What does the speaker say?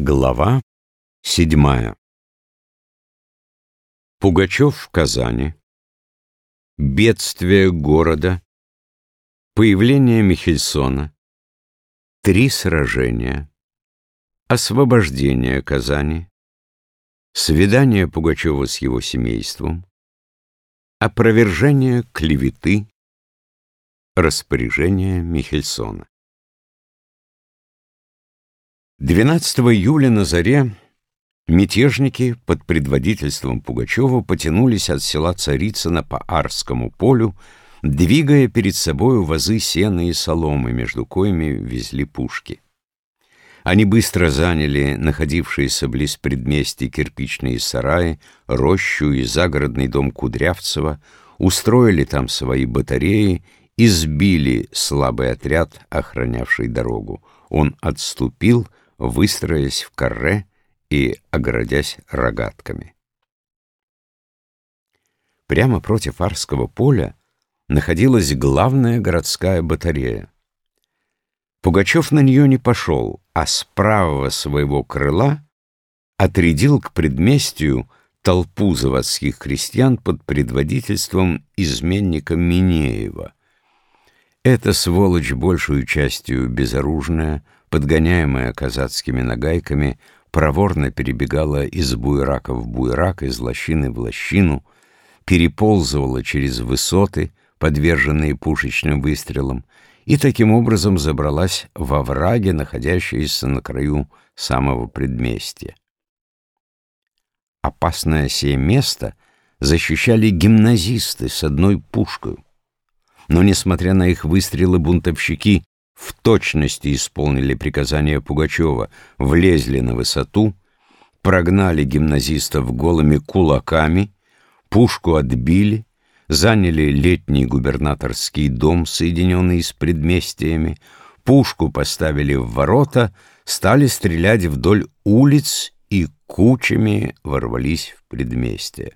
Глава седьмая. Пугачев в Казани. Бедствие города. Появление Михельсона. Три сражения. Освобождение Казани. Свидание Пугачева с его семейством. Опровержение клеветы. Распоряжение Михельсона 12 июля на заре мятежники под предводительством Пугачева потянулись от села Царицына по Арскому полю, двигая перед собою вазы сена и соломы, между коими везли пушки. Они быстро заняли находившиеся близ предместий кирпичные сараи, рощу и загородный дом Кудрявцева, устроили там свои батареи и сбили слабый отряд, охранявший дорогу. Он отступил, выстроясь в карре и огородясь рогатками. Прямо против Арского поля находилась главная городская батарея. Пугачев на нее не пошел, а с правого своего крыла отрядил к предместью толпу заводских крестьян под предводительством изменника Минеева. Эта сволочь большую частью безоружная, подгоняемая казацкими нагайками, проворно перебегала из буйрака в буйрак, из лощины в лощину, переползывала через высоты, подверженные пушечным выстрелам, и таким образом забралась во враге, находящиеся на краю самого предместья. Опасное сие место защищали гимназисты с одной пушкой. Но, несмотря на их выстрелы, бунтовщики в точности исполнили приказания Пугачева, влезли на высоту, прогнали гимназистов голыми кулаками, пушку отбили, заняли летний губернаторский дом, соединенный с предместиями, пушку поставили в ворота, стали стрелять вдоль улиц и кучами ворвались в предместье.